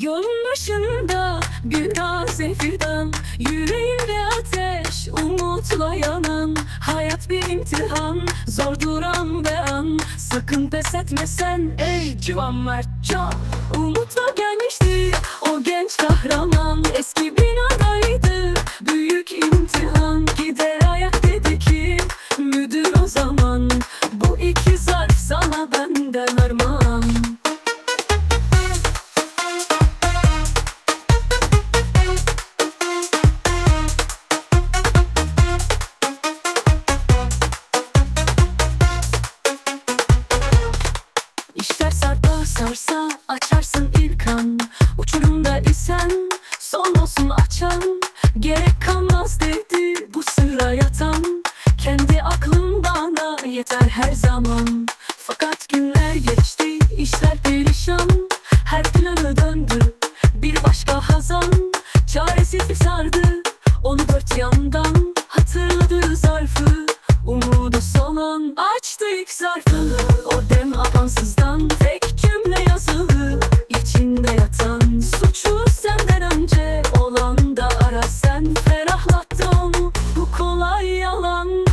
Yolun başında bir taze fidan Yüreğimde ateş umutla yanan Hayat bir imtihan zor duran be an. Sakın pes etme sen ey civan Mertcan Umutla sarsa açarsın ilk an. Uçurumda isen son olsun açan. Gerek kalmaz dedi bu sıra yatan. Kendi aklım bana yeter her zaman. Fakat günler geçti işler perişan. Her planı döndü bir başka hazan. Çaresizlik sardı onu dört yandan. Hatırladı zarfı umudu solan Açtı ilk zarfı yalan.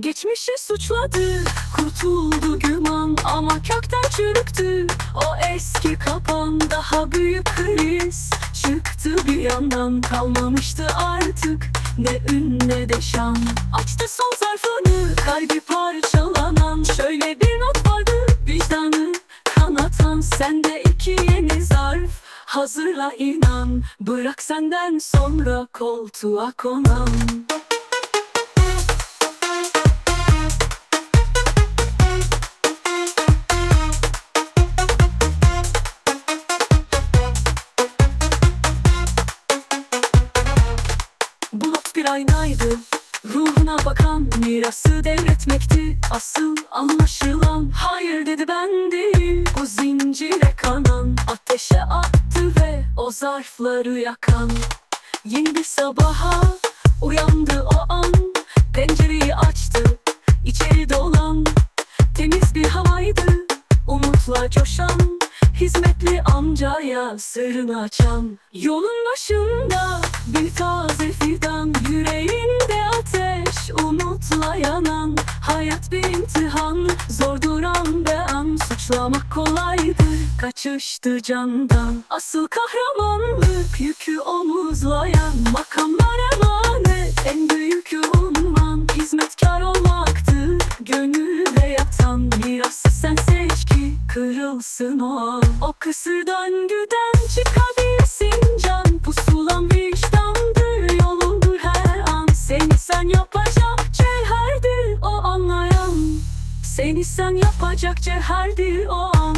Geçmişi suçladı kurtuldu güman Ama kökten çürüktü. O eski kapan Daha büyük kriz. Çıktı bir yandan Kalmamıştı artık. Ne ün ne de şan. Açtı son zarfını kalbi parçalanan. Şöyle bir not vardı vicdanı kanatan. Sende iki yeni zarf hazırla inan. Bırak senden sonra koltuğa konan bir aynaydı. Ruhuna bakan mirası devretmekti. Asıl anlaşılan Hayır dedi ben değil Bu zincire kanan Ateşe attı ve o zarfları yakan. Yeni bir sabaha uyandı o an. Pencereyi açtı içeri dolan. Temiz bir havaydı umutla coşan Hizmetli amcaya sırrını açan Yolun başında bir taze fidan Yüreğinde ateş umutla yanan Hayat bir imtihan zor duran be an Suçlamak kolaydı kaçıştı candan. Asıl kahramanlık yükü omuzlayan Makamlar emanet en büyük unvan Hizmetkar olmaktı gönülde yatan ki kırılsın o. O kısır döngüden çıkabilsin can. Pusulan vicdandır yolundur her an. Seni sen yapacak cevherdir o anlayan. Seni sen yapacak cevherdir o an